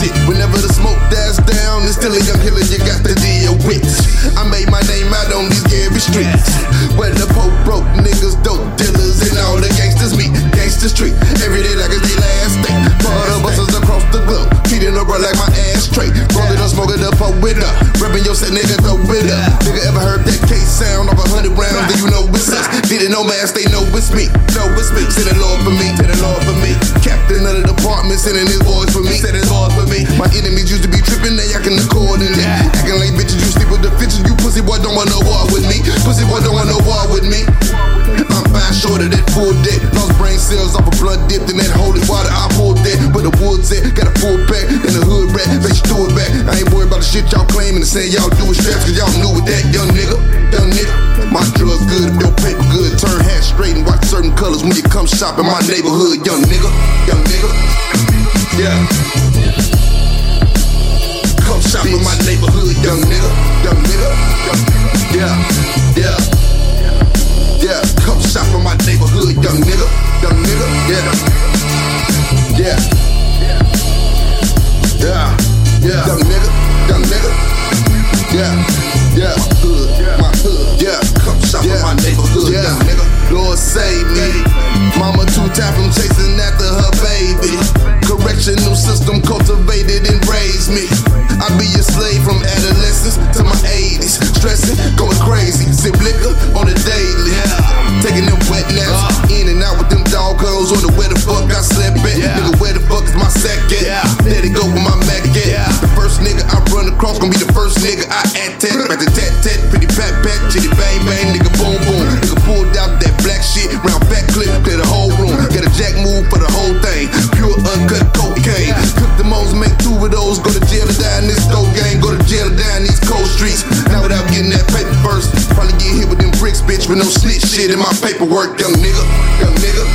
shit. Whenever the smoke dies down, it's still a young killer you got to deal with. I made my name out on these garbage streets. Where the pope broke niggas, dope dealers, and all the gangsters meet. Gangster street, every day like it's the last day. Part of buses across the globe, feeding the road like my ashtray. Rolling up, smoking up, up with her. Your set, nigga, the winner. Nigga, ever heard that case sound of a hundred rounds? Then you know it's us. Didn't know mask, they know it's me. Know it's me. Say the Lord for me, say the Lord for me. Captain of the department, sending his don't want no war with me. Pussy boy don't want no war with me. I'm fine short of that full deck. Lost brain cells off a blood dipped in that holy water. I pulled that, but the woods at. Got a full pack in the hood rat. They threw it back. I ain't worried about the shit y'all claiming and saying y'all do it straps, cause y'all new with that young nigga. Young nigga. My drugs good, your paper good. Turn hat straight and watch certain colors when you come shop in my neighborhood. Young nigga. Young nigga. Yeah. Yeah, yeah, my hood, my hood, yeah, come shop in my neighborhood, young nigga. Lord save me, mama two time from chasing after her baby. Correctional system cultivated and raised me. I be a slave from adolescence to my 80s. Stressing, going crazy. Sip liquor on the daily. Taking them wet naps. Uh. In and out with them dog girls on the where the fuck I slept at. Nigga, where the fuck is my sack at? Let it go with my tat tat, pretty pat pat, chitty bang bang, nigga boom boom. Nigga pulled out that black shit, round back clip, clear the whole room. Get a jack move for the whole thing. Pure uncut cocaine. Cook the most, make two of those. Go to jail or die in this dope game. Go to jail or die in these cold streets. Now without getting that paper first. Probably get hit with them bricks, bitch, with no snitch shit in my paperwork. Young nigga, young nigga.